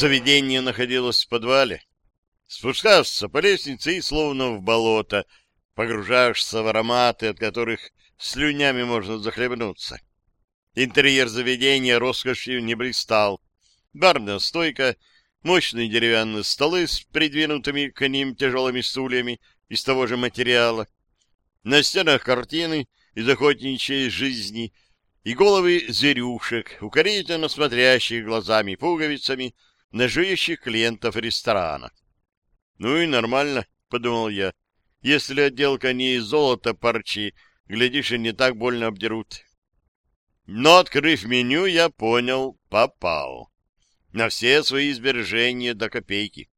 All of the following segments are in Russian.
Заведение находилось в подвале. Спускаешься по лестнице и словно в болото, погружаешься в ароматы, от которых слюнями можно захлебнуться. Интерьер заведения роскошью не блистал. Барная стойка, мощные деревянные столы с придвинутыми к ним тяжелыми стульями из того же материала. На стенах картины из охотничьей жизни и головы зверюшек, укорительно смотрящих глазами-пуговицами на жующих клиентов ресторана. «Ну и нормально», — подумал я, — «если отделка не из золота парчи, глядишь, и не так больно обдерут». Но, открыв меню, я понял, попал. На все свои сбережения до копейки.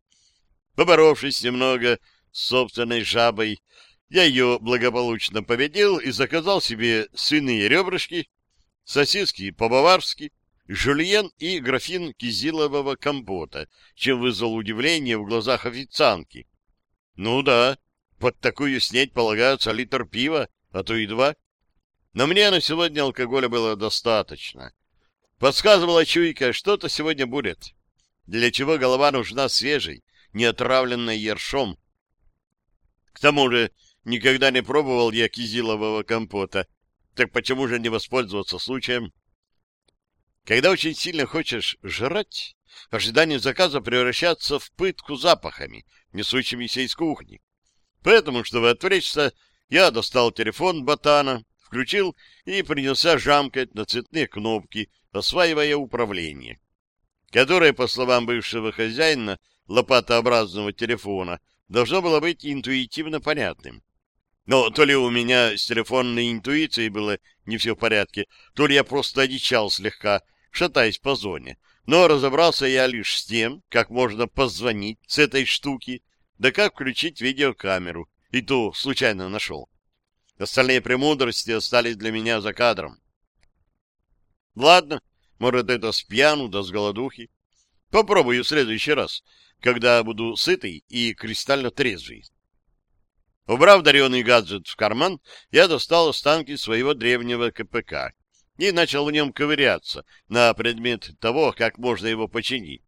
Поборовшись немного с собственной жабой, я ее благополучно победил и заказал себе свиные ребрышки, сосиски по-баварски, жульен и графин кизилового компота, чем вызвал удивление в глазах официантки. Ну да, под такую снеть полагается литр пива, а то и два. Но мне на сегодня алкоголя было достаточно. Подсказывала чуйка, что-то сегодня будет. Для чего голова нужна свежей, не отравленной ершом. К тому же никогда не пробовал я кизилового компота. Так почему же не воспользоваться случаем? Когда очень сильно хочешь жрать, ожидание заказа превращается в пытку запахами, несущимися из кухни. Поэтому, чтобы отвлечься, я достал телефон ботана, включил и принялся жамкать на цветные кнопки, осваивая управление, которое, по словам бывшего хозяина лопатообразного телефона, должно было быть интуитивно понятным. Но то ли у меня с телефонной интуицией было не все в порядке, то ли я просто одичал слегка, шатаясь по зоне. Но разобрался я лишь с тем, как можно позвонить с этой штуки, да как включить видеокамеру, и то случайно нашел. Остальные премудрости остались для меня за кадром. Ладно, может, это с пьяну да с голодухи. Попробую в следующий раз, когда буду сытый и кристально трезвый. Убрав даренный гаджет в карман, я достал останки своего древнего КПК и начал в нем ковыряться на предмет того, как можно его починить.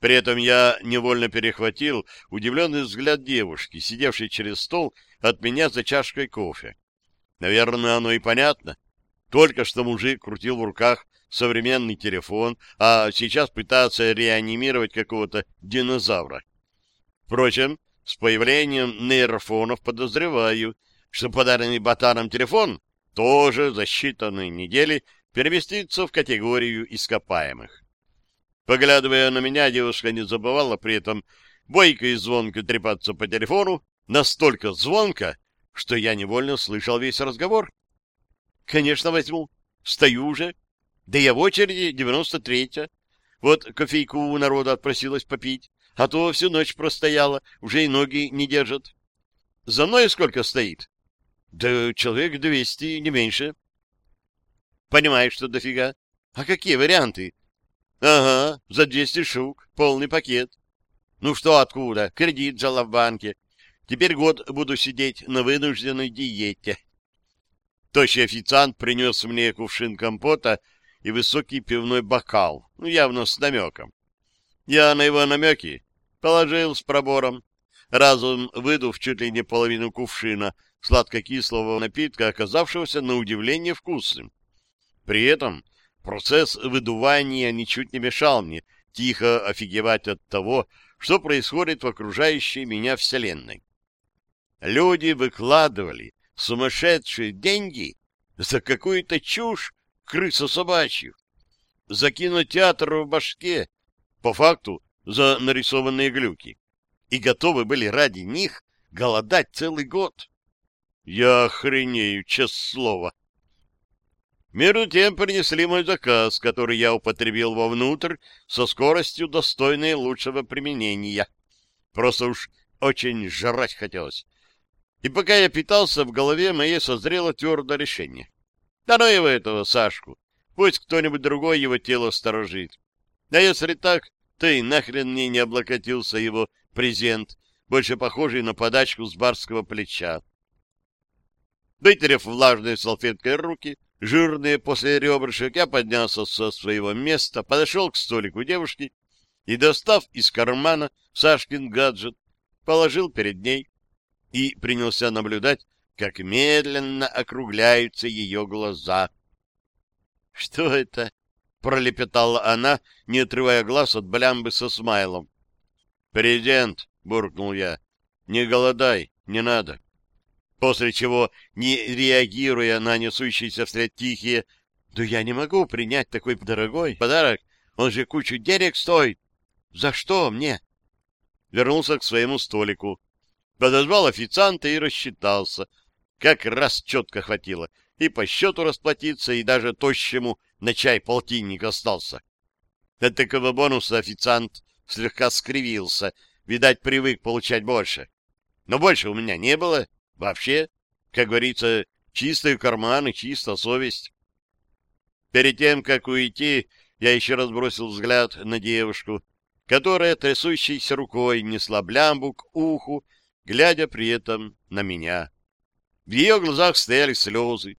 При этом я невольно перехватил удивленный взгляд девушки, сидевшей через стол от меня за чашкой кофе. Наверное, оно и понятно. Только что мужик крутил в руках современный телефон, а сейчас пытается реанимировать какого-то динозавра. Впрочем, с появлением нейрофонов подозреваю, что подаренный ботаном телефон тоже за считанные недели переместится в категорию ископаемых. Поглядывая на меня, девушка не забывала при этом бойко и звонко трепаться по телефону, настолько звонко, что я невольно слышал весь разговор. Конечно, возьму. Стою уже. Да я в очереди, девяносто третья. Вот кофейку у народа отпросилась попить, а то всю ночь простояла, уже и ноги не держат. За мной сколько стоит? Да человек двести, не меньше. Понимаешь, что дофига. А какие варианты? Ага, за двести штук, полный пакет. Ну что, откуда? Кредит взяла в банке. Теперь год буду сидеть на вынужденной диете. Тощий официант принес мне кувшин компота и высокий пивной бокал, ну, явно с намеком. Я на его намеки положил с пробором, разум выдув чуть ли не половину кувшина сладко-кислого напитка, оказавшегося на удивление вкусным. При этом процесс выдувания ничуть не мешал мне тихо офигевать от того, что происходит в окружающей меня вселенной. Люди выкладывали сумасшедшие деньги за какую-то чушь крысу собачью, за кинотеатр в башке, по факту за нарисованные глюки, и готовы были ради них голодать целый год. Я охренею, честное слово. Между тем принесли мой заказ, который я употребил вовнутрь со скоростью, достойной лучшего применения. Просто уж очень жрать хотелось. И пока я питался, в голове моей созрело твердое решение. Да ну его этого, Сашку. Пусть кто-нибудь другой его тело сторожит. А если так, то и нахрен мне не облокотился его презент, больше похожий на подачку с барского плеча. Вытерев влажной салфеткой руки, жирные после ребрышек, я поднялся со своего места, подошел к столику девушки и, достав из кармана Сашкин гаджет, положил перед ней и принялся наблюдать, как медленно округляются ее глаза. — Что это? — пролепетала она, не отрывая глаз от блямбы со смайлом. — Президент, — буркнул я, — не голодай, не надо. После чего, не реагируя на несущиеся вслед тихие, «Да я не могу принять такой дорогой подарок, он же кучу денег стоит. За что мне?» Вернулся к своему столику, подозвал официанта и рассчитался. Как раз четко хватило и по счету расплатиться, и даже тощему на чай полтинник остался. От такого бонуса официант слегка скривился, видать, привык получать больше. Но больше у меня не было вообще. Как говорится, чистые карманы, чистая совесть. Перед тем, как уйти, я еще раз бросил взгляд на девушку, которая трясущейся рукой несла блямбу к уху, глядя при этом на меня. В ее глазах стояли слезы.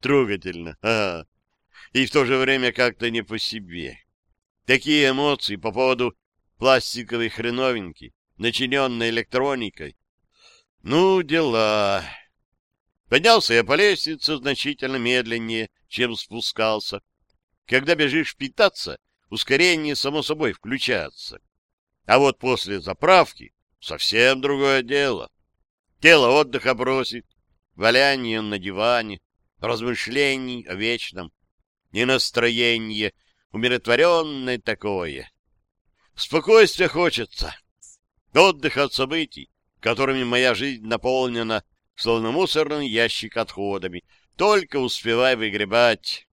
Трогательно, ага и в то же время как-то не по себе. Такие эмоции по поводу пластиковой хреновинки, начиненной электроникой. Ну, дела. Поднялся я по лестнице значительно медленнее, чем спускался. Когда бежишь питаться, ускорение само собой включается. А вот после заправки совсем другое дело. Тело отдыха бросит, валяние на диване, размышлений о вечном и настроение умиротворенное такое. Спокойствия хочется, отдыха от событий, которыми моя жизнь наполнена, словно мусорный ящик отходами, только успевай выгребать.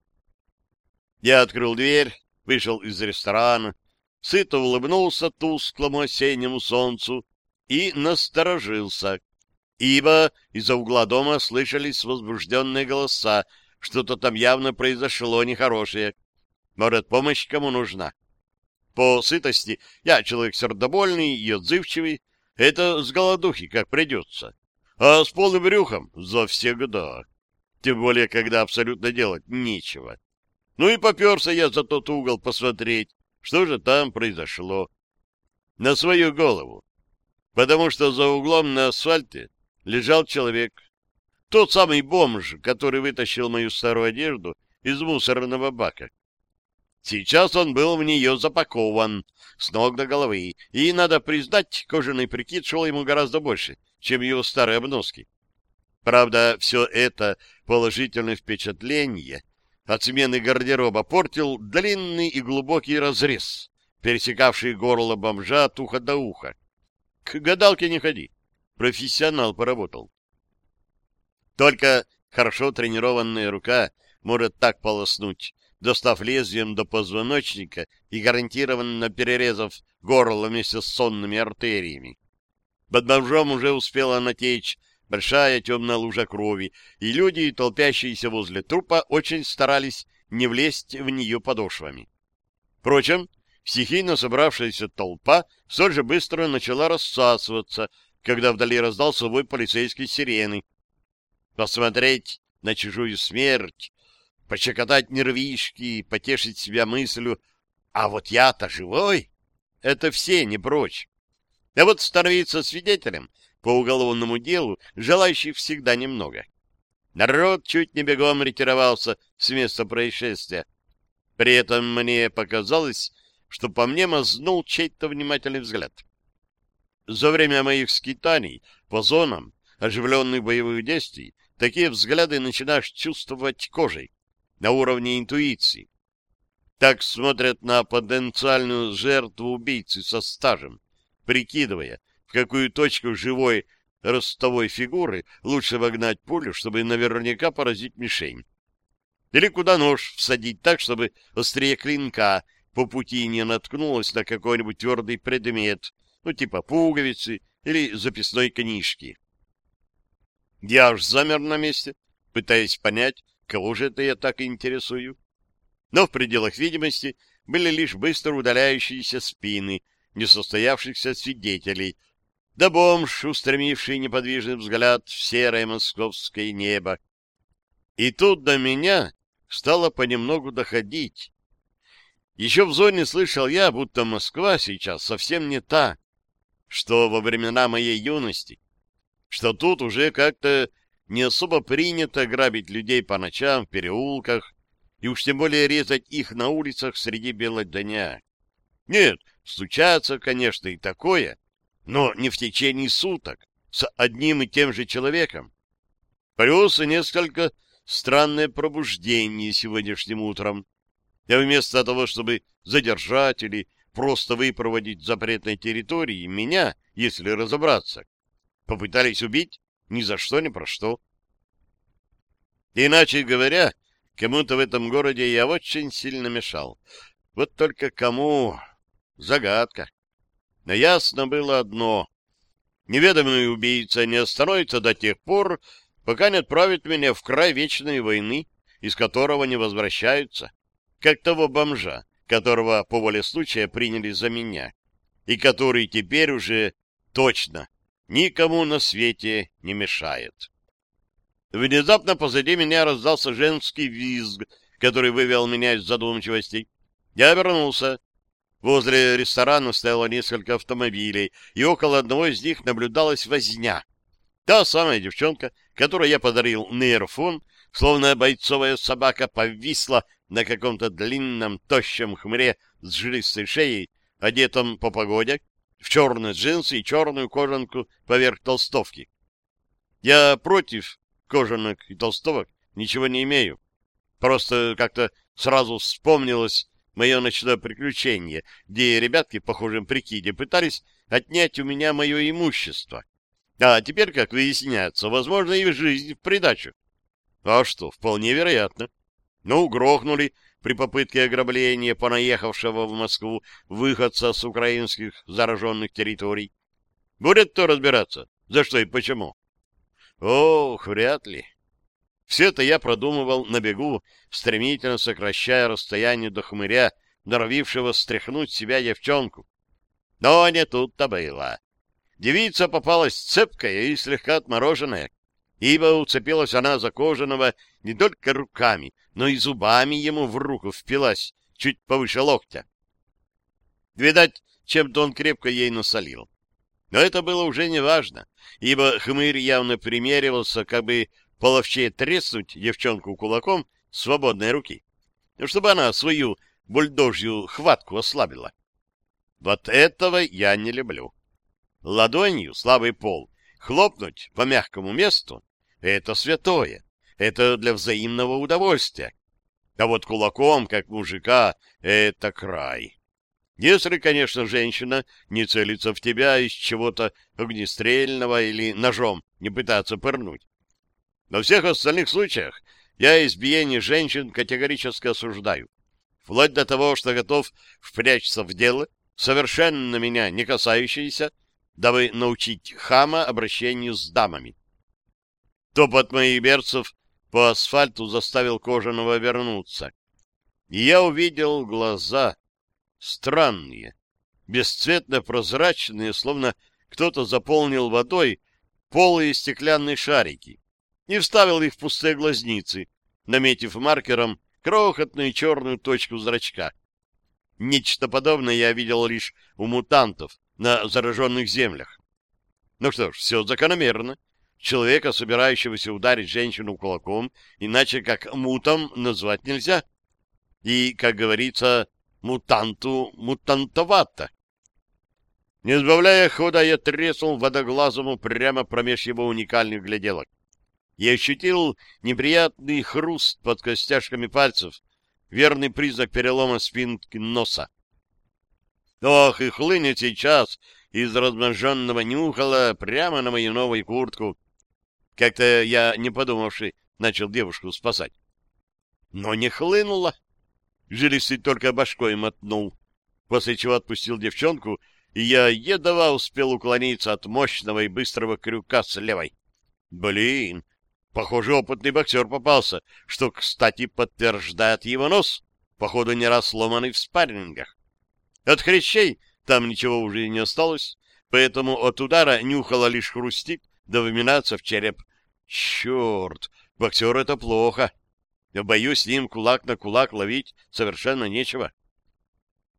Я открыл дверь, вышел из ресторана, сыто улыбнулся тусклому осеннему солнцу и насторожился, ибо из-за угла дома слышались возбужденные голоса, что-то там явно произошло нехорошее. Может, помощь кому нужна? По сытости я человек сердобольный и отзывчивый. Это с голодухи как придется. А с полным брюхом завсегда. Тем более, когда абсолютно делать нечего. Ну и поперся я за тот угол посмотреть, что же там произошло. На свою голову. Потому что за углом на асфальте лежал человек. Тот самый бомж, который вытащил мою старую одежду из мусорного бака. Сейчас он был в нее запакован с ног до головы, и, надо признать, кожаный прикид шел ему гораздо больше, чем его старые обноски. Правда, все это положительное впечатление от смены гардероба портил длинный и глубокий разрез, пересекавший горло бомжа от уха до уха. К гадалке не ходи, профессионал поработал. Только хорошо тренированная рука может так полоснуть, достав лезвием до позвоночника и гарантированно перерезав горло вместе с сонными артериями. Под бомжом уже успела натечь большая темная лужа крови, и люди, толпящиеся возле трупа, очень старались не влезть в нее подошвами. Впрочем, стихийно собравшаяся толпа столь же быстро начала рассасываться, когда вдали раздался вой полицейской сирены, посмотреть на чужую смерть, пощекотать нервишки, потешить себя мыслью «А вот я-то живой!» Это все не прочь. А вот становиться свидетелем по уголовному делу желающих всегда немного. Народ чуть не бегом ретировался с места происшествия. При этом мне показалось, что по мне мазнул чей-то внимательный взгляд. За время моих скитаний по зонам оживленных боевых действий такие взгляды начинаешь чувствовать кожей, на уровне интуиции. Так смотрят на потенциальную жертву убийцы со стажем, прикидывая, в какую точку живой ростовой фигуры лучше вогнать пулю, чтобы наверняка поразить мишень. Или куда нож всадить так, чтобы острие клинка по пути не наткнулось на какой-нибудь твердый предмет, ну типа пуговицы или записной книжки. Я аж замер на месте, пытаясь понять, это я так интересую. Но в пределах видимости были лишь быстро удаляющиеся спины несостоявшихся свидетелей, да бомж, устремивший неподвижный взгляд в серое московское небо. И тут до меня стало понемногу доходить. Еще в зоне слышал я, будто Москва сейчас совсем не та, что во времена моей юности, что тут уже как-то не особо принято грабить людей по ночам в переулках и уж тем более резать их на улицах среди бела дня. Нет, случается, конечно, и такое, но не в течение суток, с одним и тем же человеком. Плюс несколько странное пробуждение сегодняшним утром. А вместо того, чтобы задержать или просто выпроводить с запретной территории, меня, если разобраться, попытались убить ни за что, ни про что. Иначе говоря, кому-то в этом городе я очень сильно мешал. Вот только кому — загадка. Но ясно было одно. Неведомый убийца не остановится до тех пор, пока не отправит меня в край вечной войны, из которого не возвращаются, как того бомжа, которого по воле случая приняли за меня, и который теперь уже точно никому на свете не мешает. Внезапно позади меня раздался женский визг, который вывел меня из задумчивости. Я обернулся. Возле ресторана стояло несколько автомобилей, и около одного из них наблюдалась возня. Та самая девчонка, которой я подарил нейрофон, словно бойцовая собака, повисла на каком-то длинном, тощем хмре с жилистой шеей, одетом по погоде, в черные джинсы и черную кожанку поверх толстовки. Я против кожанок и толстовок ничего не имею. Просто как-то сразу вспомнилось мое ночное приключение, где ребятки, похожим прикиде, пытались отнять у меня мое имущество. А теперь, как выясняется, возможно, и жизнь в придачу. А что, вполне вероятно. Ну, грохнули при попытке ограбления понаехавшего в Москву выходца с украинских зараженных территорий. Будет кто разбираться, за что и почему? Ох, вряд ли. Все это я продумывал на бегу, стремительно сокращая расстояние до хмыря, норовившего стряхнуть себя девчонку. Но не тут-то было. Девица попалась цепкая и слегка отмороженная, ибо уцепилась она за кожаного не только руками, но и зубами ему в руку впилась, чуть повыше локтя. Видать, чем-то он крепко ей насолил. Но это было уже не важно, ибо хмырь явно примеривался, как бы половчее треснуть девчонку кулаком свободной руки, чтобы она свою бульдожью хватку ослабила. Вот этого я не люблю. Ладонью слабый пол хлопнуть по мягкому месту — это святое, это для взаимного удовольствия. А вот кулаком, как мужика, это край. Если, конечно, женщина не целится в тебя из чего-то огнестрельного или ножом не пытается пырнуть. Во всех остальных случаях я избиение женщин категорически осуждаю. Вплоть до того, что готов впрячься в дело, совершенно меня не касающееся, дабы научить хама обращению с дамами. Топот моих берцев по асфальту заставил кожаного вернуться. И я увидел глаза, странные, бесцветно-прозрачные, словно кто-то заполнил водой полые стеклянные шарики и вставил их в пустые глазницы, наметив маркером крохотную черную точку зрачка. Нечто подобное я видел лишь у мутантов на зараженных землях. Ну что ж, все закономерно. Человека, собирающегося ударить женщину кулаком, иначе как мутом назвать нельзя. И, как говорится, мутанту мутантовато. Не сбавляя хода, я треснул водоглазому прямо промеж его уникальных гляделок. Я ощутил неприятный хруст под костяшками пальцев, верный признак перелома спинки носа. Ох, и хлынет сейчас из размноженного нюхала прямо на мою новую куртку. Как-то я, не подумавший, начал девушку спасать. Но не хлынула. Жилистый только башкой мотнул, после чего отпустил девчонку, и я едва успел уклониться от мощного и быстрого крюка с левой. Блин, похоже, опытный боксер попался, что, кстати, подтверждает его нос, походу, не раз сломанный в спаррингах. От хрящей там ничего уже не осталось, поэтому от удара нюхало лишь хрустит, да выминаться в череп. Черт, боксер — это плохо. Боюсь, с ним кулак на кулак ловить совершенно нечего.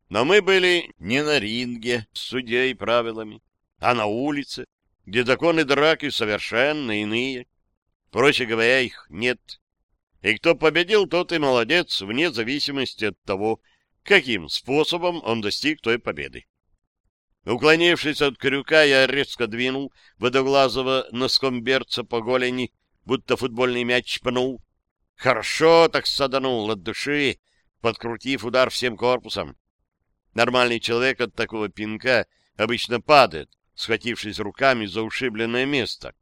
Но мы были не на ринге с судьей правилами, а на улице, где законы драки совершенно иные. Проще говоря, их нет. И кто победил, тот и молодец, вне зависимости от того, каким способом он достиг той победы. Уклонившись от крюка, я резко двинул водоглазого носком берца по голени, будто футбольный мяч пнул. Хорошо так саданул от души, подкрутив удар всем корпусом. Нормальный человек от такого пинка обычно падает, схватившись руками за ушибленное место.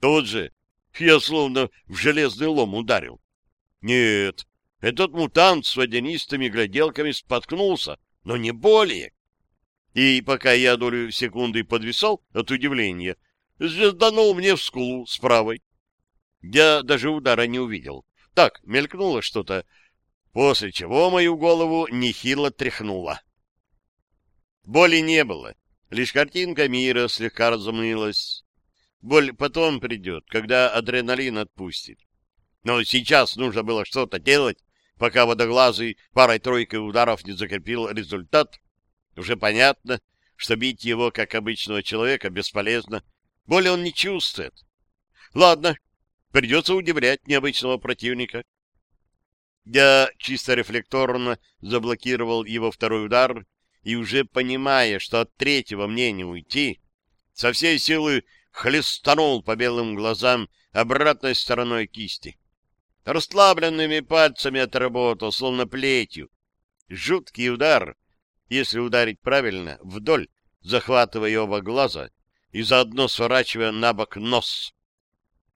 Тут же я словно в железный лом ударил. Нет, этот мутант с водянистыми гляделками споткнулся, но не более. И пока я долю секунды подвисал от удивления, звезданул мне в скулу с правой. Я даже удара не увидел. Так, мелькнуло что-то, после чего мою голову нехило тряхнуло. Боли не было, лишь картинка мира слегка размылась. Боль потом придет, когда адреналин отпустит. Но сейчас нужно было что-то делать, пока водоглазый парой-тройкой ударов не закрепил результат. Уже понятно, что бить его, как обычного человека, бесполезно. Боли он не чувствует. Ладно, придется удивлять необычного противника. Я чисто рефлекторно заблокировал его второй удар и уже понимая, что от третьего мне не уйти, со всей силы хлестанул по белым глазам обратной стороной кисти. Расслабленными пальцами отработал, словно плетью. Жуткий удар, если ударить правильно, вдоль, захватывая оба глаза и заодно сворачивая на бок нос.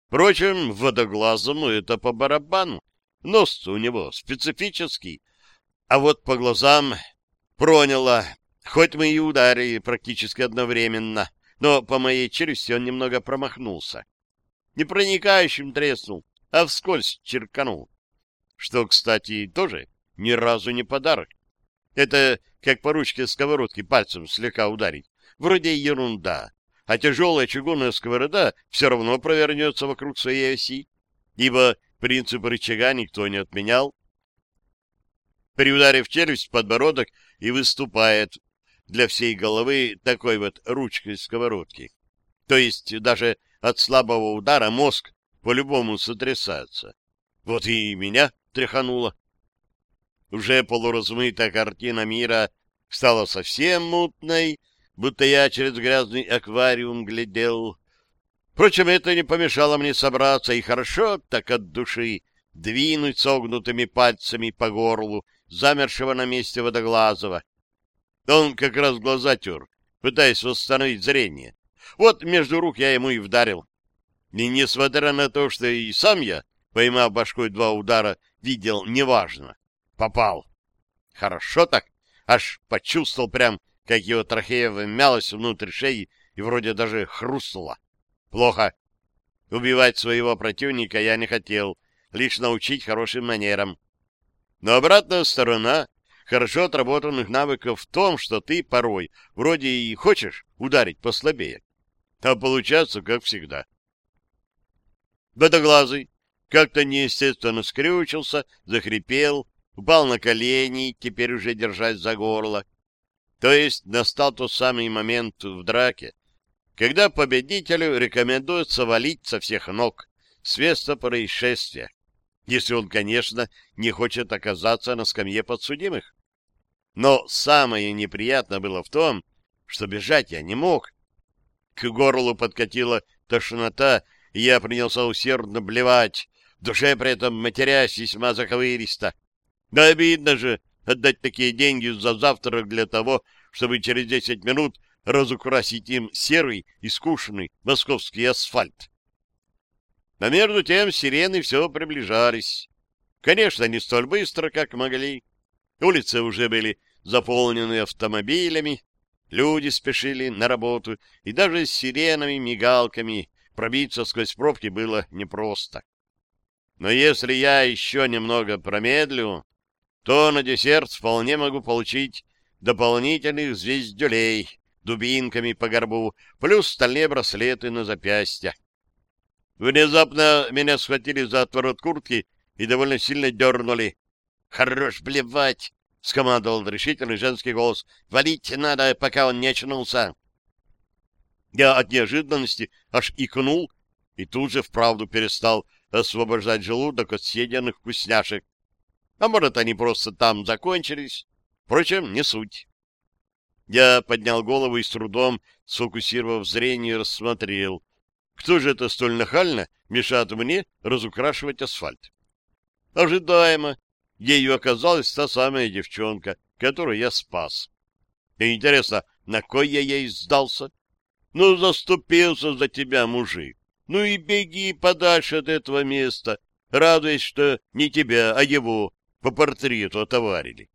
Впрочем, водоглазому это по барабану. Нос у него специфический, а вот по глазам проняло, хоть мы и ударили практически одновременно, но по моей челюсти он немного промахнулся. Не проникающим треснул, а вскользь черканул. Что, кстати, тоже ни разу не подарок. Это как по ручке сковородки пальцем слегка ударить. Вроде ерунда а тяжелая чугунная сковорода все равно провернется вокруг своей оси, ибо принцип рычага никто не отменял. При ударе в челюсть подбородок и выступает для всей головы такой вот ручкой сковородки. То есть даже от слабого удара мозг по-любому сотрясается. Вот и меня тряхануло. Уже полуразмытая картина мира стала совсем мутной, будто я через грязный аквариум глядел. Впрочем, это не помешало мне собраться и хорошо так от души двинуть согнутыми пальцами по горлу замершего на месте Водоглазого. Он как раз глаза тер, пытаясь восстановить зрение. Вот между рук я ему и вдарил. И несмотря на то, что и сам я, поймав башкой два удара, видел неважно, попал. Хорошо так, аж почувствовал прям, как его трахея вмялась внутрь шеи и вроде даже хрустнула. Плохо. Убивать своего противника я не хотел, лишь научить хорошим манерам. Но обратная сторона хорошо отработанных навыков в том, что ты порой вроде и хочешь ударить послабее, а получается, как всегда. Водоглазый как-то неестественно скрючился, захрипел, упал на колени, теперь уже держась за горло. То есть настал тот самый момент в драке, когда победителю рекомендуется валить со всех ног с места происшествия, если он, конечно, не хочет оказаться на скамье подсудимых. Но самое неприятное было в том, что бежать я не мог. К горлу подкатила тошнота, и я принялся усердно блевать, душе при этом матерясь весьма заковыристо. Да обидно же, отдать такие деньги за завтрак для того, чтобы через десять минут разукрасить им серый и скучный московский асфальт. А между тем сирены все приближались. Конечно, не столь быстро, как могли. Улицы уже были заполнены автомобилями, люди спешили на работу, и даже с сиренами, мигалками пробиться сквозь пробки было непросто. Но если я еще немного промедлю, то на десерт вполне могу получить дополнительных звездюлей дубинками по горбу, плюс стальные браслеты на запястья. Внезапно меня схватили за отворот куртки и довольно сильно дернули. Хорош блевать! — скомандовал решительный женский голос. «Валить надо, пока он не очнулся!» Я от неожиданности аж икнул и тут же вправду перестал освобождать желудок от съеденных вкусняшек. А может, они просто там закончились? Впрочем, не суть. Я поднял голову и с трудом, сфокусировав зрение, рассмотрел. Кто же это столь нахально мешает мне разукрашивать асфальт? Ожидаемо ею оказалась та самая девчонка, которую я спас. И интересно, на кой я ей сдался? Ну, заступился за тебя, мужик. Ну и беги подальше от этого места, радуясь, что не тебя, а его по портрету отоварили.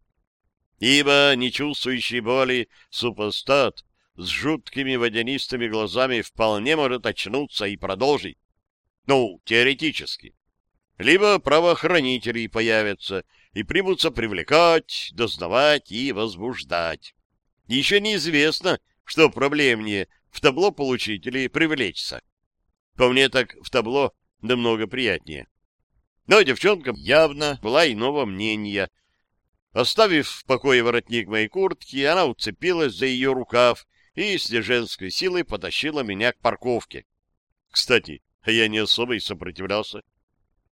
Ибо не чувствующий боли супостат с жуткими водянистыми глазами вполне может очнуться и продолжить. Ну, теоретически либо правоохранители появятся и примутся привлекать, дознавать и возбуждать. Еще неизвестно, что проблемнее в табло получить или привлечься. По мне так в табло намного приятнее. Но девчонка явно была иного мнения. Оставив в покое воротник моей куртки, она уцепилась за ее рукав и с женской силой потащила меня к парковке. Кстати, я не особо и сопротивлялся.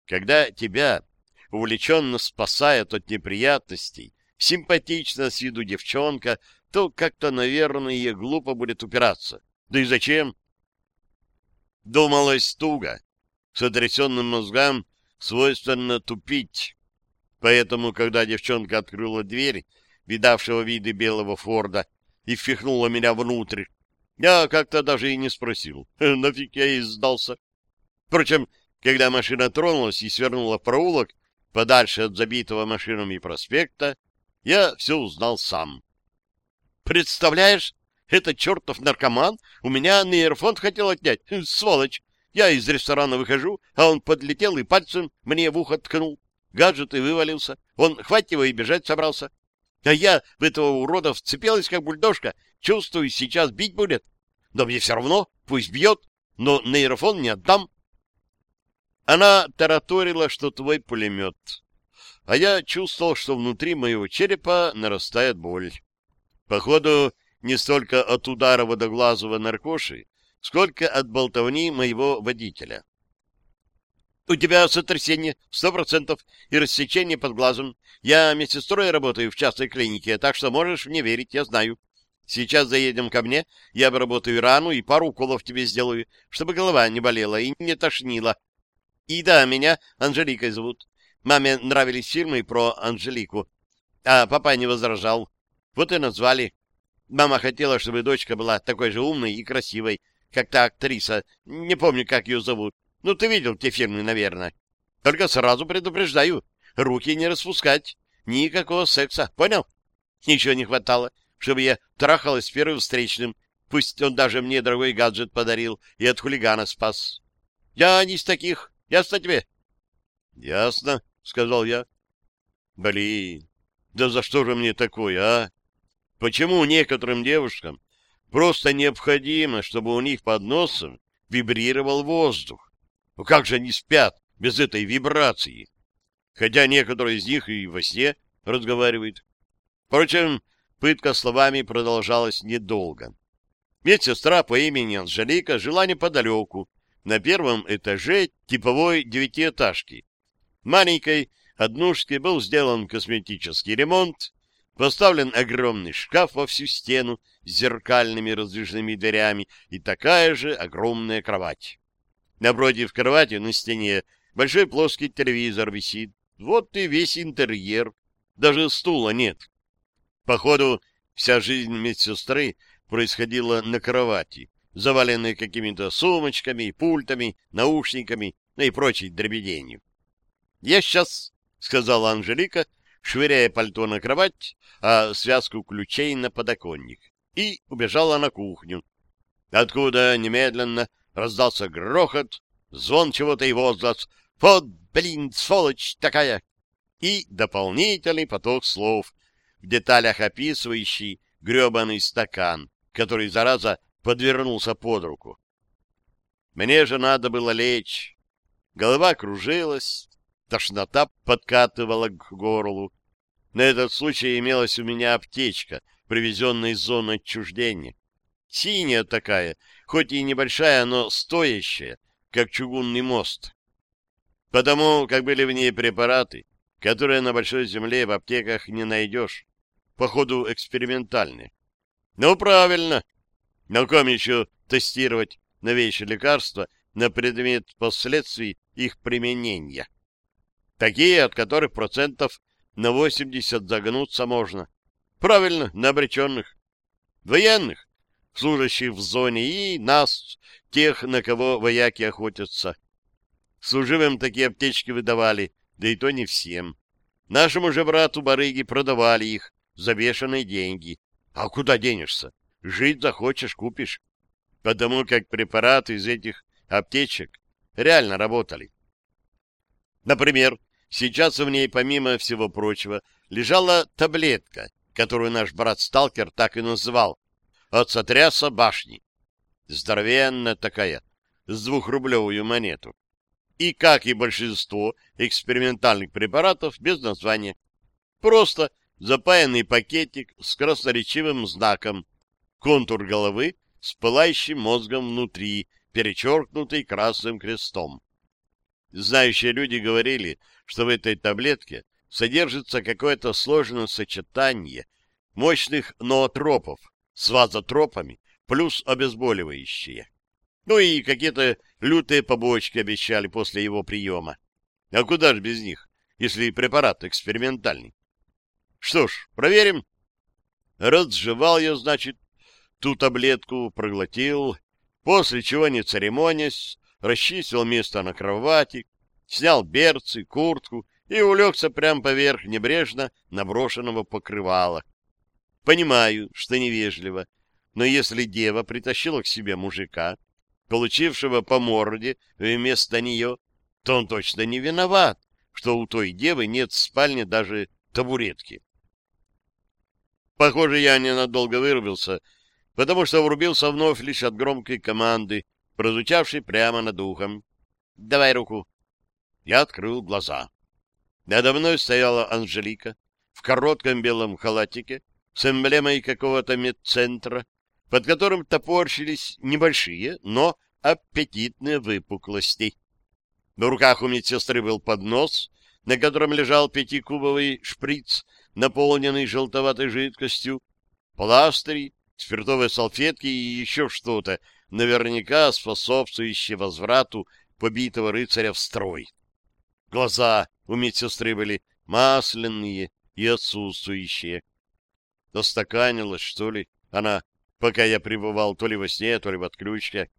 Когда тебя увлеченно спасает от неприятностей, симпатична с виду девчонка, то как-то, наверное, глупо будет упираться. Да и зачем? Думалось туго. Сотрясенным мозгам свойственно тупить. Поэтому, когда девчонка открыла дверь, видавшего виды белого Форда, и впихнула меня внутрь, я как-то даже и не спросил, нафиг я ей сдался. Впрочем, когда машина тронулась и свернула в проулок, подальше от забитого машинами проспекта, я все узнал сам. «Представляешь, этот чертов наркоман у меня нейрофонд хотел отнять, сволочь! Я из ресторана выхожу, а он подлетел и пальцем мне в ухо ткнул. Гаджет и вывалился. Он хватит его и бежать собрался. А я в этого урода вцепилась, как бульдожка. Чувствую, сейчас бить будет. Но мне все равно, пусть бьет, но нейрофон не отдам. Она тараторила, что твой пулемет. А я чувствовал, что внутри моего черепа нарастает боль. Походу, не столько от удара водоглазого наркоши, сколько от болтовни моего водителя. У тебя сотрясение, сто процентов, и рассечение под глазом. Я медсестрой работаю в частной клинике, так что можешь мне верить, я знаю. Сейчас заедем ко мне, я обработаю рану и пару уколов тебе сделаю, чтобы голова не болела и не тошнила. И да, меня Анжеликой зовут. Маме нравились фильмы про Анжелику, а папа не возражал. Вот и назвали. Мама хотела, чтобы дочка была такой же умной и красивой, как та актриса. Не помню, как ее зовут. Ну, ты видел те фильмы, наверное. Только сразу предупреждаю. Руки не распускать. Никакого секса. Понял? Ничего не хватало, чтобы я трахалась с первым встречным. Пусть он даже мне дорогой гаджет подарил и от хулигана спас. Я не из таких. Ясно тебе? — Ясно, — сказал я. — Блин, да за что же мне такое, а? Почему некоторым девушкам просто необходимо, чтобы у них под носом вибрировал воздух? Ну как же они спят без этой вибрации? Хотя некоторые из них и во сне разговаривают. Впрочем, пытка словами продолжалась недолго. Медсестра по имени Анжелика жила неподалеку, на первом этаже типовой девятиэтажки. Маленькой однушке был сделан косметический ремонт, поставлен огромный шкаф во всю стену с зеркальными раздвижными дверями и такая же огромная кровать. Напротив кровати на стене большой плоский телевизор висит. Вот и весь интерьер. Даже стула нет. Походу, вся жизнь медсестры происходила на кровати заваленные какими-то сумочками, пультами, наушниками ну и прочей дребеденью. «Я сейчас», — сказала Анжелика, швыряя пальто на кровать, а связку ключей на подоконник, и убежала на кухню, откуда немедленно раздался грохот, звон чего-то и возглас «Вот, блин, сволочь такая!» и дополнительный поток слов, в деталях описывающий гребаный стакан, который, зараза, подвернулся под руку. Мне же надо было лечь. Голова кружилась, тошнота подкатывала к горлу. На этот случай имелась у меня аптечка, привезенная из зоны отчуждения. Синяя такая, хоть и небольшая, но стоящая, как чугунный мост. Потому как были в ней препараты, которые на большой земле в аптеках не найдешь, походу экспериментальные. Ну, правильно. На ком еще тестировать новейшие лекарства на предмет последствий их применения? Такие, от которых процентов на 80 загнуться можно. Правильно, на обреченных. Военных, служащих в зоне, и нас, тех, на кого вояки охотятся. Служивым такие аптечки выдавали, да и то не всем. Нашему же брату барыги продавали их за бешеные деньги. А куда денешься? Жить захочешь, купишь. Потому как препараты из этих аптечек реально работали. Например, сейчас в ней, помимо всего прочего, лежала таблетка, которую наш брат-сталкер так и называл «от сотряса башни». Здоровенная такая, с двухрублевую монету. И, как и большинство экспериментальных препаратов, без названия. Просто запаянный пакетик с красноречивым знаком, контур головы с пылающим мозгом внутри, перечеркнутый красным крестом. Знающие люди говорили, что в этой таблетке содержится какое-то сложное сочетание мощных ноотропов с вазотропами плюс обезболивающие. Ну и какие-то лютые побочки обещали после его приема. А куда же без них, если препарат экспериментальный? Что ж, проверим. Разжевал я, значит, ту таблетку, проглотил, после чего, не церемонясь, расчистил место на кровати, снял берцы, куртку и улегся прямо поверх небрежно наброшенного покрывала. Понимаю, что невежливо, но если дева притащила к себе мужика, получившего по морде вместо нее, то он точно не виноват, что у той девы нет в спальне даже табуретки. Похоже, я ненадолго вырубился, потому что врубился вновь лишь от громкой команды, прозвучавшей прямо над ухом. «Давай руку». Я открыл глаза. Надо мной стояла Анжелика в коротком белом халатике с эмблемой какого-то медцентра, под которым топорщились небольшие, но аппетитные выпуклости. На руках у медсестры был поднос, на котором лежал пятикубовый шприц, наполненный желтоватой жидкостью, пластыри, спиртовые салфетки и еще что-то, наверняка способствующее возврату побитого рыцаря в строй. Глаза у медсестры были масляные и отсутствующие. Достаканилась, что ли, она, пока я пребывал то ли во сне, то ли в отключке.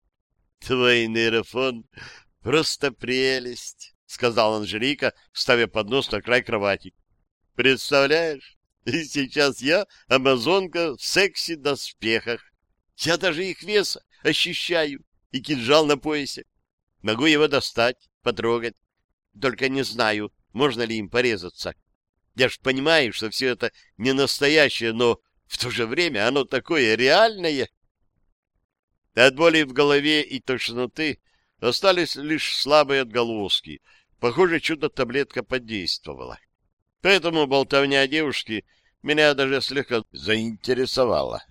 — Твой нейрофон — просто прелесть, — сказала Анжелика, ставя поднос на край кровати. — Представляешь, и сейчас я амазонка в секси-доспехах. Я даже их веса ощущаю и кинжал на поясе. Могу его достать, потрогать. Только не знаю, можно ли им порезаться. Я ж понимаю, что все это не настоящее, но в то же время оно такое реальное. От боли в голове и тошноты остались лишь слабые отголоски. Похоже, чудо-таблетка подействовала. Поэтому болтовня девушки меня даже слегка заинтересовала.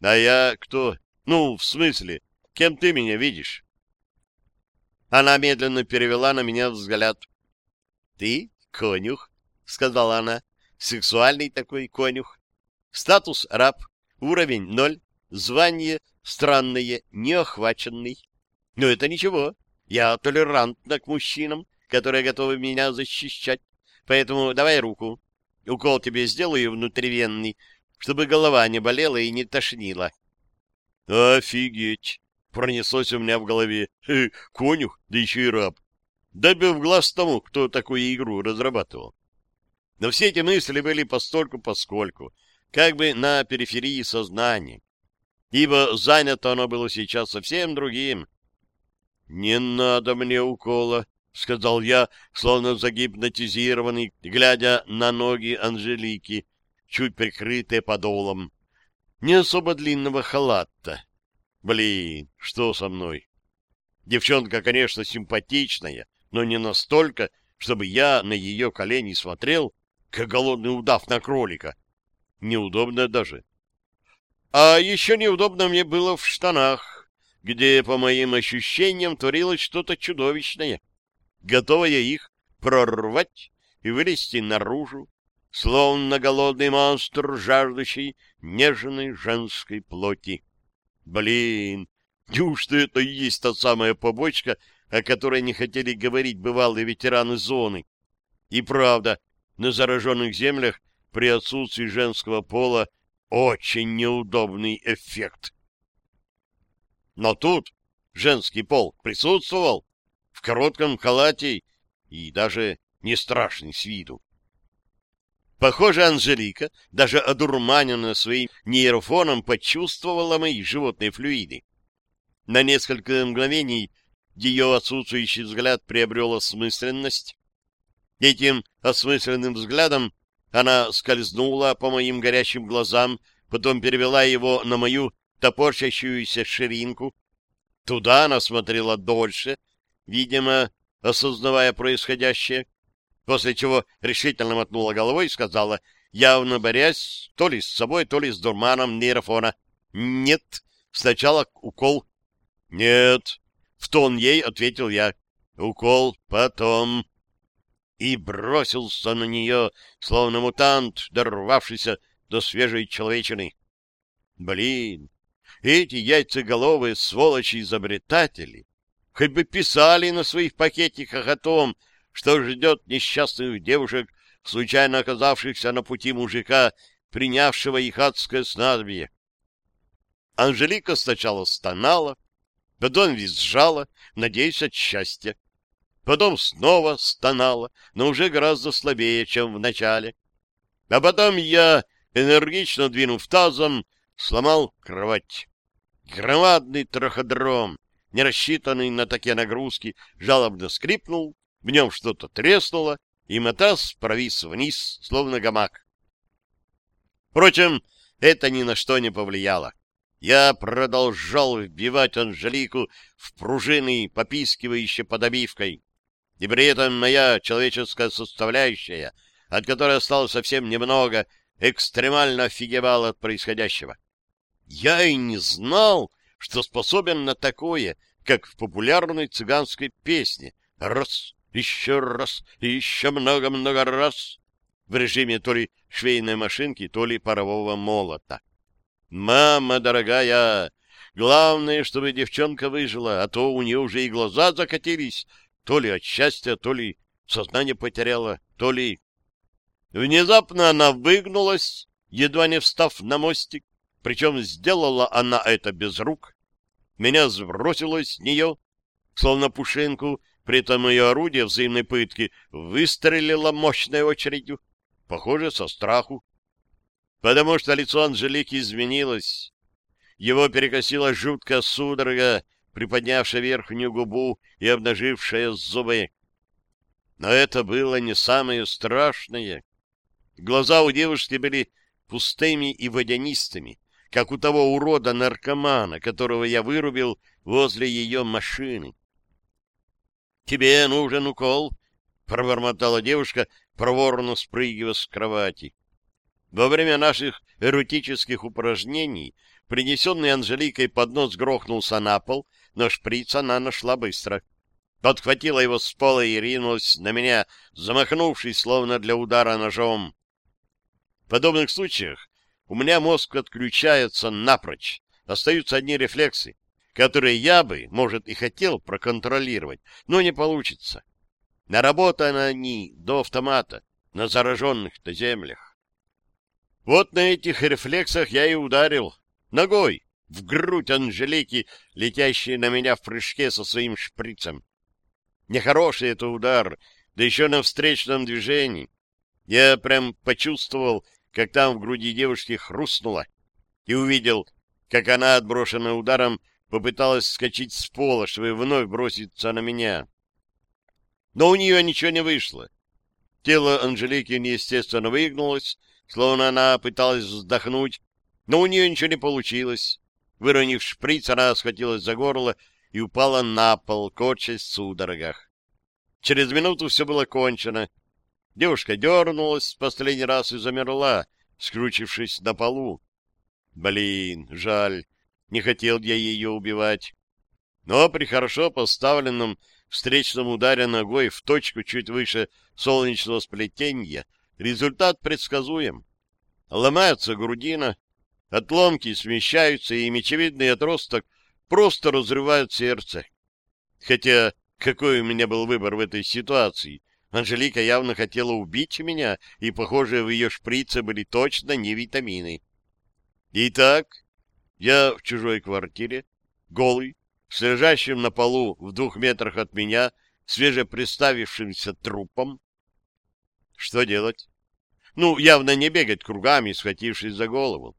А я кто? Ну, в смысле, кем ты меня видишь? Она медленно перевела на меня взгляд. — Ты конюх, — сказала она, — сексуальный такой конюх. Статус раб, уровень ноль, звание странное, неохваченный. Но это ничего, я толерантна к мужчинам, которые готовы меня защищать. Поэтому давай руку. Укол тебе сделаю внутривенный, чтобы голова не болела и не тошнила. Офигеть! Пронеслось у меня в голове. Э, конюх, да еще и раб. Дай глаз тому, кто такую игру разрабатывал. Но все эти мысли были постольку-поскольку, как бы на периферии сознания, ибо занято оно было сейчас совсем другим. — Не надо мне укола, — сказал я, словно загипнотизированный, глядя на ноги Анжелики, чуть прикрытые подолом. Не особо длинного халата. Блин, что со мной? Девчонка, конечно, симпатичная, но не настолько, чтобы я на ее колени смотрел как голодный удав на кролика. Неудобно даже. А еще неудобно мне было в штанах, где, по моим ощущениям, творилось что-то чудовищное, готовое их прорвать и вылезти наружу, словно голодный монстр, жаждущий нежной женской плоти. Блин, неужто это и есть та самая побочка, о которой не хотели говорить бывалые ветераны зоны? И правда, на зараженных землях при отсутствии женского пола очень неудобный эффект. Но тут женский пол присутствовал коротком халате и даже не страшный с виду. Похоже, Анжелика, даже одурманенная своим нейрофоном, почувствовала мои животные флюиды. На несколько мгновений ее отсутствующий взгляд приобрел осмысленность. Этим осмысленным взглядом она скользнула по моим горящим глазам, потом перевела его на мою топорщащуюся ширинку. Туда она смотрела дольше, видимо, осознавая происходящее, после чего решительно мотнула головой и сказала, явно борясь то ли с собой, то ли с дурманом нейрофона. «Нет, сначала укол». «Нет», — в тон ей ответил я. «Укол потом» и бросился на нее, словно мутант, дорвавшийся до свежей человечины. Блин, эти яйцеголовые сволочи-изобретатели хоть бы писали на своих пакетиках о том, что ждет несчастных девушек, случайно оказавшихся на пути мужика, принявшего их адское снадобье. Анжелика сначала стонала, потом визжала, надеясь от счастья. Потом снова стонала, но уже гораздо слабее, чем в начале. А потом я, энергично двинув тазом, сломал кровать. Громадный траходром, не рассчитанный на такие нагрузки, жалобно скрипнул, в нем что-то треснуло, и матас провис вниз, словно гамак. Впрочем, это ни на что не повлияло. Я продолжал вбивать Анжелику в пружины, попискивающие под обивкой. И при этом моя человеческая составляющая, от которой осталось совсем немного, экстремально офигевала от происходящего. Я и не знал, что способен на такое, как в популярной цыганской песне. Раз, еще раз, еще много-много раз в режиме то ли швейной машинки, то ли парового молота. «Мама дорогая, главное, чтобы девчонка выжила, а то у нее уже и глаза закатились то ли от счастья, то ли сознание потеряла, то ли... Внезапно она выгнулась, едва не встав на мостик, причем сделала она это без рук. Меня сбросило с нее, словно пушинку, при этом ее орудие взаимной пытки выстрелило мощной очередью, похоже, со страху. Потому что лицо Анжелики изменилось. Его перекосила жуткая судорога, приподнявшая верхнюю губу и обнажившая зубы. Но это было не самое страшное. Глаза у девушки были пустыми и водянистыми, как у того урода-наркомана, которого я вырубил возле ее машины. — Тебе нужен укол? — пробормотала девушка, проворно спрыгивая с кровати. Во время наших эротических упражнений принесенный Анжеликой поднос грохнулся на пол, но шприц она нашла быстро. Подхватила его с пола и ринулась на меня, замахнувшись, словно для удара ножом. В подобных случаях у меня мозг отключается напрочь. Остаются одни рефлексы, которые я бы, может, и хотел проконтролировать, но не получится. Наработаны они до автомата на зараженных-то землях. Вот на этих рефлексах я и ударил. Ногой в грудь Анжелики, летящей на меня в прыжке со своим шприцем. Нехороший это удар, да еще на встречном движении. Я прям почувствовал, как там в груди девушки хрустнуло, и увидел, как она, отброшенная ударом, попыталась скачать с пола, чтобы вновь броситься на меня. Но у нее ничего не вышло. Тело Анжелики неестественно выгнулось, словно она пыталась вздохнуть, но у нее ничего не получилось. Выронив шприц, она схватилась за горло и упала на пол, корчась в судорогах. Через минуту все было кончено. Девушка дернулась последний раз и замерла, скручившись на полу. Блин, жаль, не хотел я ее убивать. Но при хорошо поставленном встречном ударе ногой в точку чуть выше солнечного сплетения результат предсказуем. Ломается грудина, отломки смещаются, и мечевидный отросток просто разрывает сердце. Хотя какой у меня был выбор в этой ситуации? Анжелика явно хотела убить меня, и, похоже, в ее шприце были точно не витамины. Итак, я в чужой квартире, голый, с лежащим на полу в двух метрах от меня, свежеприставившимся трупом. Что делать? Ну, явно не бегать кругами, схватившись за голову.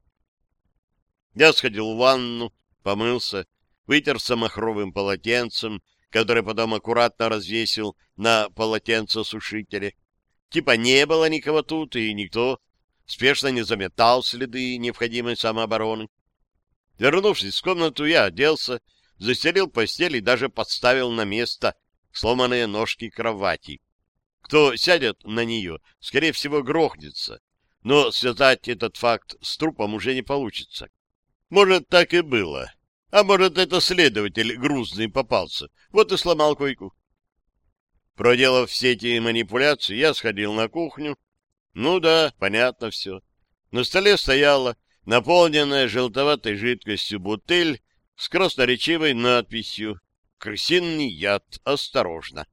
Я сходил в ванну, помылся, вытерся махровым полотенцем, который потом аккуратно развесил на полотенцесушителе. Типа не было никого тут, и никто спешно не заметал следы необходимой самообороны. Вернувшись в комнату, я оделся, застелил постель и даже подставил на место сломанные ножки кровати. Кто сядет на нее, скорее всего, грохнется, но связать этот факт с трупом уже не получится. Может, так и было. А может, это следователь грузный попался, вот и сломал койку. Проделав все эти манипуляции, я сходил на кухню. Ну да, понятно все. На столе стояла наполненная желтоватой жидкостью бутыль с красноречивой надписью «Крысиный яд, осторожно».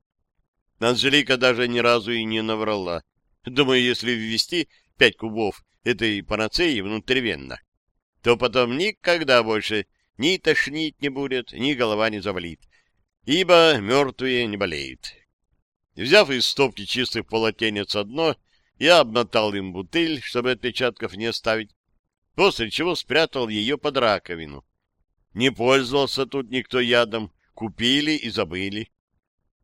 Анжелика даже ни разу и не наврала. Думаю, если ввести пять кубов этой панацеи внутривенно, то потом никогда больше ни тошнить не будет, ни голова не заболит, ибо мертвые не болеют. Взяв из стопки чистых полотенец одно, я обмотал им бутыль, чтобы отпечатков не оставить, после чего спрятал ее под раковину. Не пользовался тут никто ядом, купили и забыли.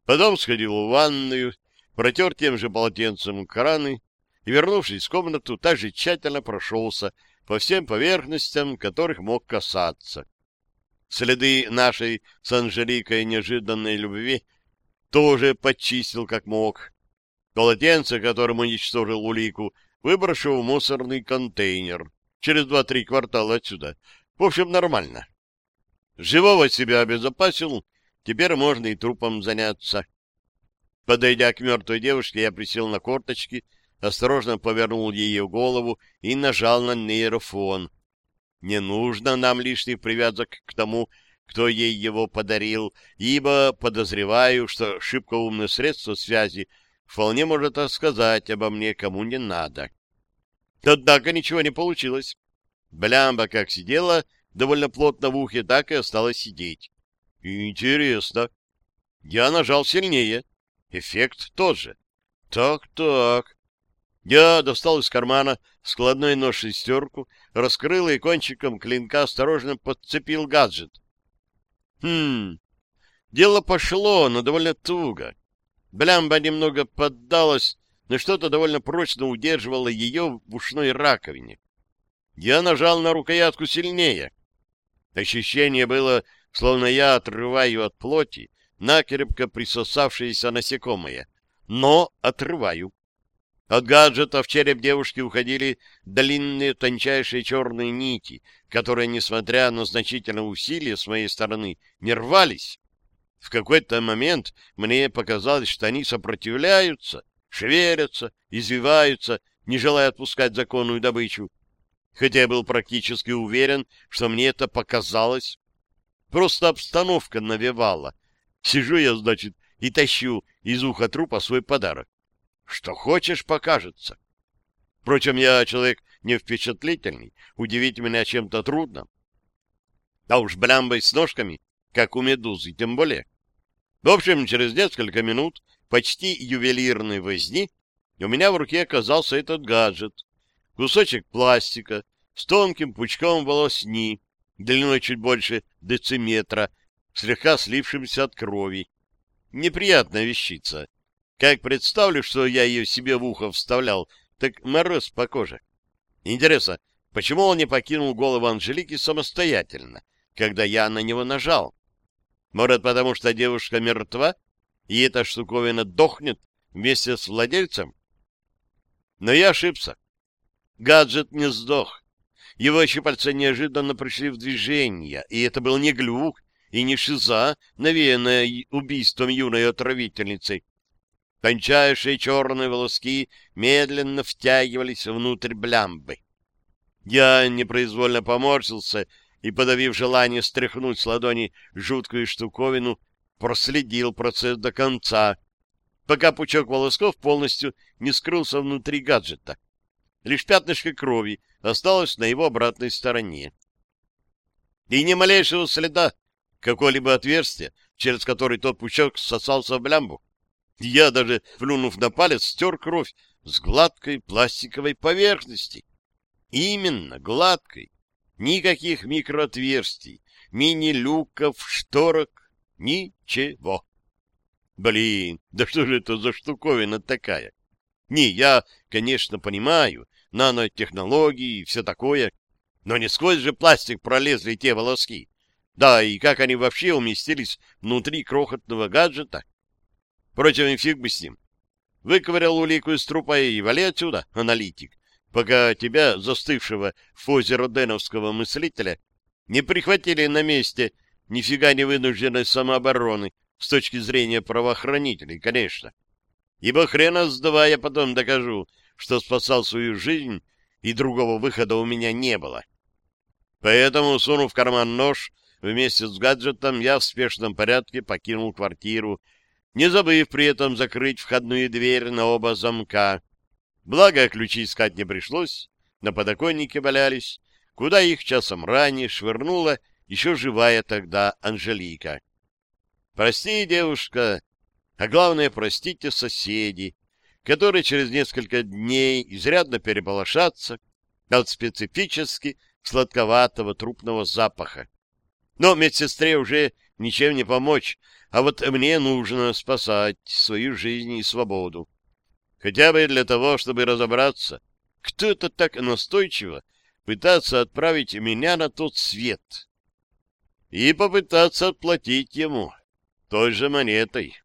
Потом сходил в ванную, протер тем же полотенцем краны и, вернувшись в комнату, также тщательно прошелся по всем поверхностям, которых мог касаться. Следы нашей с Анжеликой неожиданной любви тоже почистил как мог. Полотенце, которым уничтожил улику, выброшу в мусорный контейнер через два-три квартала отсюда. В общем, нормально. Живого себя обезопасил, теперь можно и трупом заняться. Подойдя к мертвой девушке, я присел на корточки, осторожно повернул ее голову и нажал на нейрофон. Не нужно нам лишних привязок к тому, кто ей его подарил, ибо подозреваю, что шибко умное средство связи вполне может рассказать обо мне кому не надо. Однако ничего не получилось. Блямба как сидела довольно плотно в ухе, так и осталась сидеть. Интересно. Я нажал сильнее. Эффект тот же. Так-так. Я достал из кармана складной нож-шестерку, раскрыл и кончиком клинка осторожно подцепил гаджет. Хм, дело пошло, но довольно туго. Блямба немного поддалась, но что-то довольно прочно удерживало ее в ушной раковине. Я нажал на рукоятку сильнее. Ощущение было, словно я отрываю от плоти накрепко присосавшееся насекомое. Но отрываю. От гаджета в череп девушки уходили длинные тончайшие черные нити, которые, несмотря на значительное усилие с моей стороны, не рвались. В какой-то момент мне показалось, что они сопротивляются, шевелятся, извиваются, не желая отпускать законную добычу. Хотя я был практически уверен, что мне это показалось. Просто обстановка навевала. Сижу я, значит, и тащу из уха трупа свой подарок. Что хочешь, покажется. Впрочем, я человек не впечатлительный, удивить меня чем-то трудно. А уж блямбой с ножками, как у медузы, тем более. В общем, через несколько минут почти ювелирной возни у меня в руке оказался этот гаджет. Кусочек пластика с тонким пучком волосни, длиной чуть больше дециметра, слегка слившимся от крови. Неприятная вещица. Как представлю, что я ее себе в ухо вставлял, так мороз по коже. Интересно, почему он не покинул голову Анжелики самостоятельно, когда я на него нажал? Может, потому что девушка мертва, и эта штуковина дохнет вместе с владельцем? Но я ошибся. Гаджет не сдох. Его щупальца неожиданно пришли в движение, и это был не глюк и не шиза, навеянная убийством юной отравительницы. Тончайшие черные волоски медленно втягивались внутрь блямбы. Я непроизвольно поморщился и, подавив желание стряхнуть с ладони жуткую штуковину, проследил процесс до конца, пока пучок волосков полностью не скрылся внутри гаджета. Лишь пятнышко крови осталось на его обратной стороне. И ни малейшего следа какого-либо отверстия, через который тот пучок сосался в блямбу. Я даже, плюнув на палец, стер кровь с гладкой пластиковой поверхности. Именно гладкой. Никаких микроотверстий, мини-люков, шторок, ничего. Блин, да что же это за штуковина такая? Не, я, конечно, понимаю, нанотехнологии и все такое, но не сквозь же пластик пролезли те волоски. Да, и как они вообще уместились внутри крохотного гаджета? Впрочем, фиг бы с ним. Выковырял улику из трупа и вали отсюда, аналитик, пока тебя, застывшего в позе роденовского мыслителя, не прихватили на месте нифига не вынужденной самообороны, с точки зрения правоохранителей, конечно. Ибо хрена сдавая я потом докажу, что спасал свою жизнь, и другого выхода у меня не было. Поэтому, сунув в карман нож, вместе с гаджетом я в спешном порядке покинул квартиру, не забыв при этом закрыть входную дверь на оба замка. Благо, ключи искать не пришлось, на подоконнике валялись, куда их часом ранее швырнула еще живая тогда Анжелика. Прости, девушка, а главное, простите соседи, которые через несколько дней изрядно переполошатся от специфически сладковатого трупного запаха. Но медсестре уже ничем не помочь, а вот мне нужно спасать свою жизнь и свободу. Хотя бы для того, чтобы разобраться, кто это так настойчиво пытается отправить меня на тот свет и попытаться отплатить ему той же монетой.